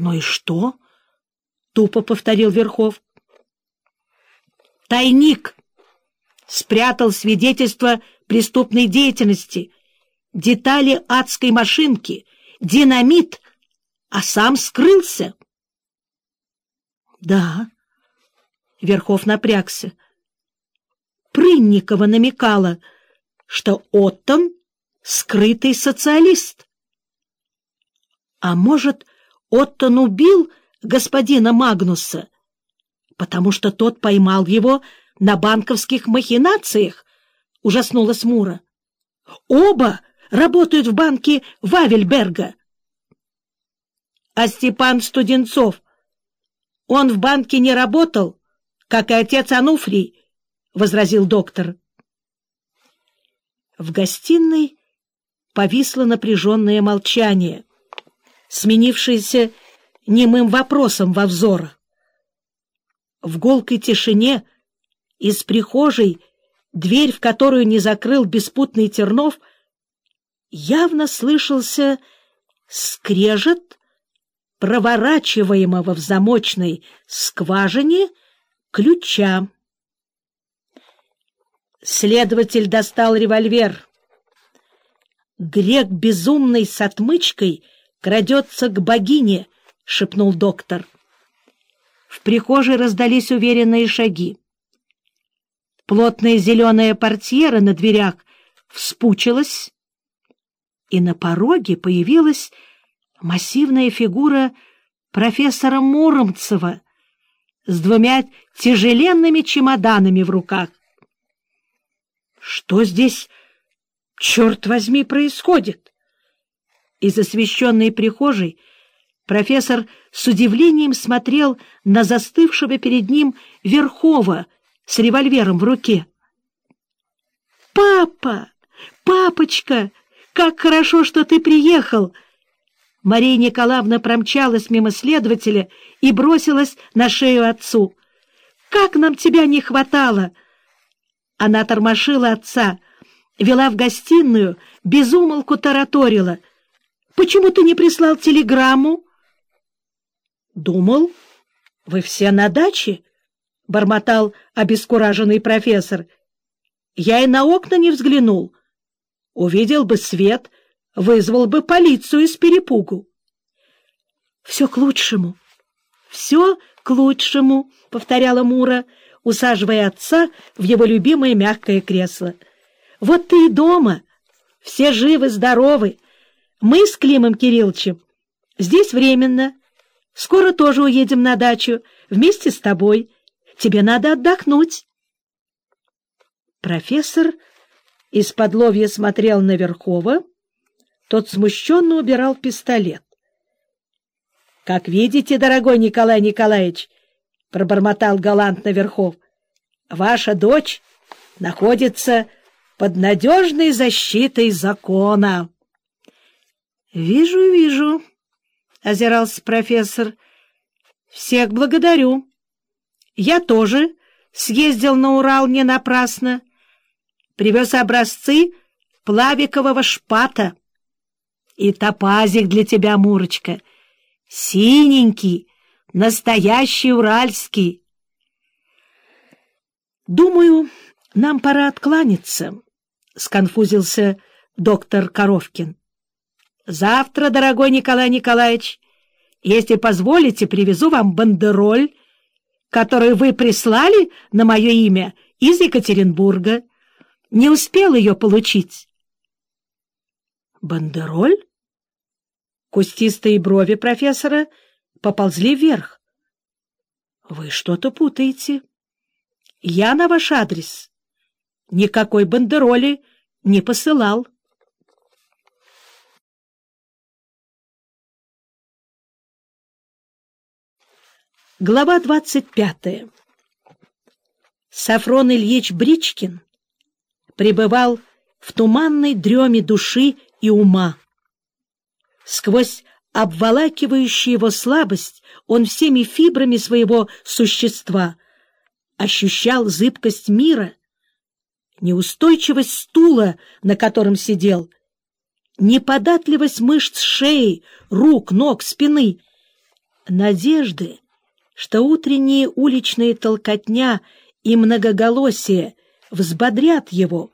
Ну и что? — тупо повторил Верхов. Тайник спрятал свидетельство преступной деятельности, детали адской машинки, динамит, а сам скрылся. Да, Верхов напрягся. Прынникова намекала, что Оттон — скрытый социалист. А может, Оттон убил господина Магнуса, потому что тот поймал его на банковских махинациях, — ужаснулась Мура. Оба работают в банке Вавельберга. А Степан Студенцов, он в банке не работал, как и отец Ануфрий, — возразил доктор. В гостиной повисло напряженное молчание, сменившееся немым вопросом во взорах. В голкой тишине из прихожей, дверь в которую не закрыл беспутный Тернов, явно слышался скрежет проворачиваемого в замочной скважине ключа. Следователь достал револьвер. Грек безумный с отмычкой крадется к богине, — шепнул доктор. В прихожей раздались уверенные шаги. Плотная зеленая портьера на дверях вспучилась, и на пороге появилась массивная фигура профессора Муромцева с двумя тяжеленными чемоданами в руках. Что здесь, черт возьми, происходит? Из освещенной прихожей профессор с удивлением смотрел на застывшего перед ним Верхова с револьвером в руке. «Папа! Папочка! Как хорошо, что ты приехал!» Мария Николаевна промчалась мимо следователя и бросилась на шею отцу. «Как нам тебя не хватало!» Она тормошила отца, вела в гостиную, безумолку тараторила. «Почему ты не прислал телеграмму?» «Думал, вы все на даче?» — бормотал обескураженный профессор. «Я и на окна не взглянул. Увидел бы свет, вызвал бы полицию из перепугу». «Все к лучшему, все к лучшему», — повторяла Мура, усаживая отца в его любимое мягкое кресло. «Вот ты и дома, все живы-здоровы. Мы с Климом Кирилловичем здесь временно». Скоро тоже уедем на дачу вместе с тобой. Тебе надо отдохнуть. Профессор из-под ловья смотрел на Верхова. Тот смущенно убирал пистолет. — Как видите, дорогой Николай Николаевич, — пробормотал галантно Верхов, — ваша дочь находится под надежной защитой закона. — Вижу, вижу, — озирался профессор. — Всех благодарю. Я тоже съездил на Урал не напрасно. Привез образцы плавикового шпата. И топазик для тебя, Мурочка. Синенький, настоящий уральский. Думаю, нам пора откланяться, — сконфузился доктор Коровкин. Завтра, дорогой Николай Николаевич, если позволите, привезу вам бандероль, которую вы прислали на мое имя из Екатеринбурга. Не успел ее получить. Бандероль? Кустистые брови профессора поползли вверх. Вы что-то путаете. Я на ваш адрес никакой бандероли не посылал. Глава двадцать пятая. Сафрон Ильич Бричкин пребывал в туманной дреме души и ума. Сквозь обволакивающую его слабость он всеми фибрами своего существа ощущал зыбкость мира, неустойчивость стула, на котором сидел, неподатливость мышц шеи, рук, ног, спины — Надежды, что утренние уличные толкотня и многоголосие взбодрят его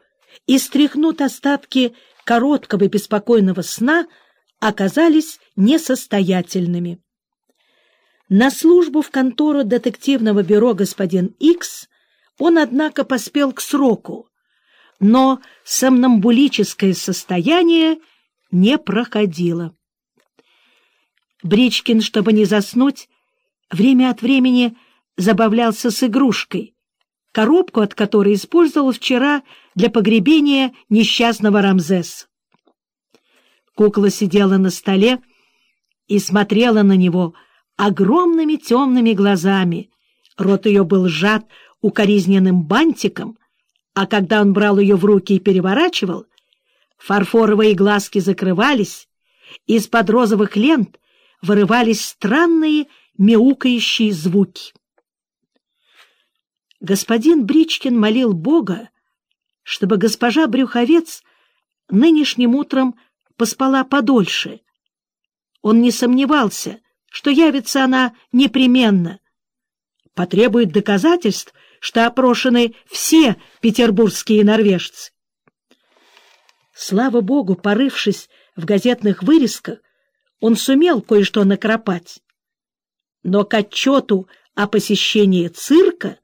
и стряхнут остатки короткого беспокойного сна, оказались несостоятельными. На службу в контору детективного бюро господин Икс он, однако, поспел к сроку, но сомнамбулическое состояние не проходило. Бричкин, чтобы не заснуть, время от времени забавлялся с игрушкой, коробку от которой использовал вчера для погребения несчастного Рамзеса. Кукла сидела на столе и смотрела на него огромными темными глазами. Рот ее был сжат укоризненным бантиком, а когда он брал ее в руки и переворачивал, фарфоровые глазки закрывались, из-под розовых лент вырывались странные мяукающие звуки. Господин Бричкин молил Бога, чтобы госпожа Брюховец нынешним утром поспала подольше. Он не сомневался, что явится она непременно. Потребует доказательств, что опрошены все петербургские норвежцы. Слава богу, порывшись в газетных вырезках, он сумел кое-что накропать. Но к отчету о посещении цирка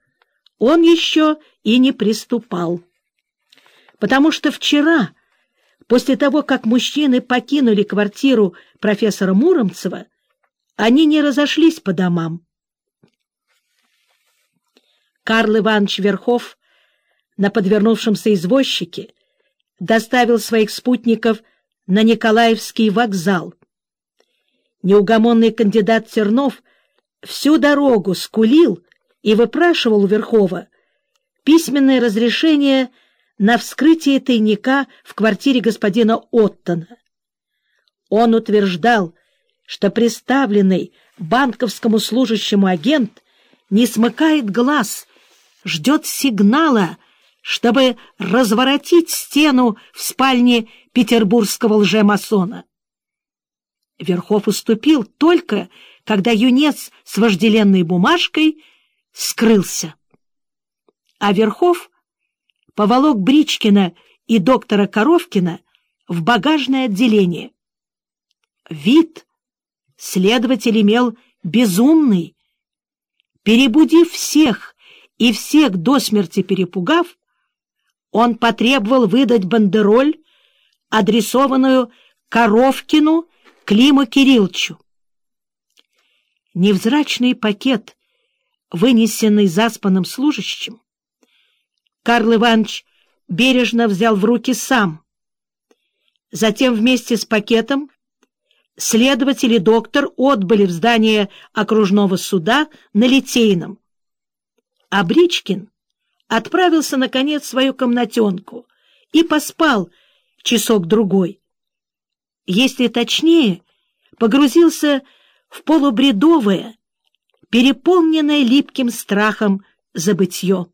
он еще и не приступал. Потому что вчера, после того, как мужчины покинули квартиру профессора Муромцева, они не разошлись по домам. Карл Иванович Верхов на подвернувшемся извозчике доставил своих спутников на Николаевский вокзал. Неугомонный кандидат Тернов всю дорогу скулил и выпрашивал у Верхова письменное разрешение на вскрытие тайника в квартире господина Оттона. Он утверждал, что представленный банковскому служащему агент не смыкает глаз, ждет сигнала, чтобы разворотить стену в спальне петербургского лжемасона. Верхов уступил только, когда юнец с вожделенной бумажкой скрылся. А Верхов поволок Бричкина и доктора Коровкина в багажное отделение. Вид следователь имел безумный. Перебудив всех и всех до смерти перепугав, он потребовал выдать бандероль, адресованную Коровкину Климу Кирилловичу. Невзрачный пакет, вынесенный заспанным служащим, Карл Иванович бережно взял в руки сам. Затем вместе с пакетом следователь и доктор отбыли в здание окружного суда на Литейном. А Бричкин отправился, наконец, в свою комнатенку и поспал часок-другой. Если точнее, погрузился в полубредовое, переполненное липким страхом забытье.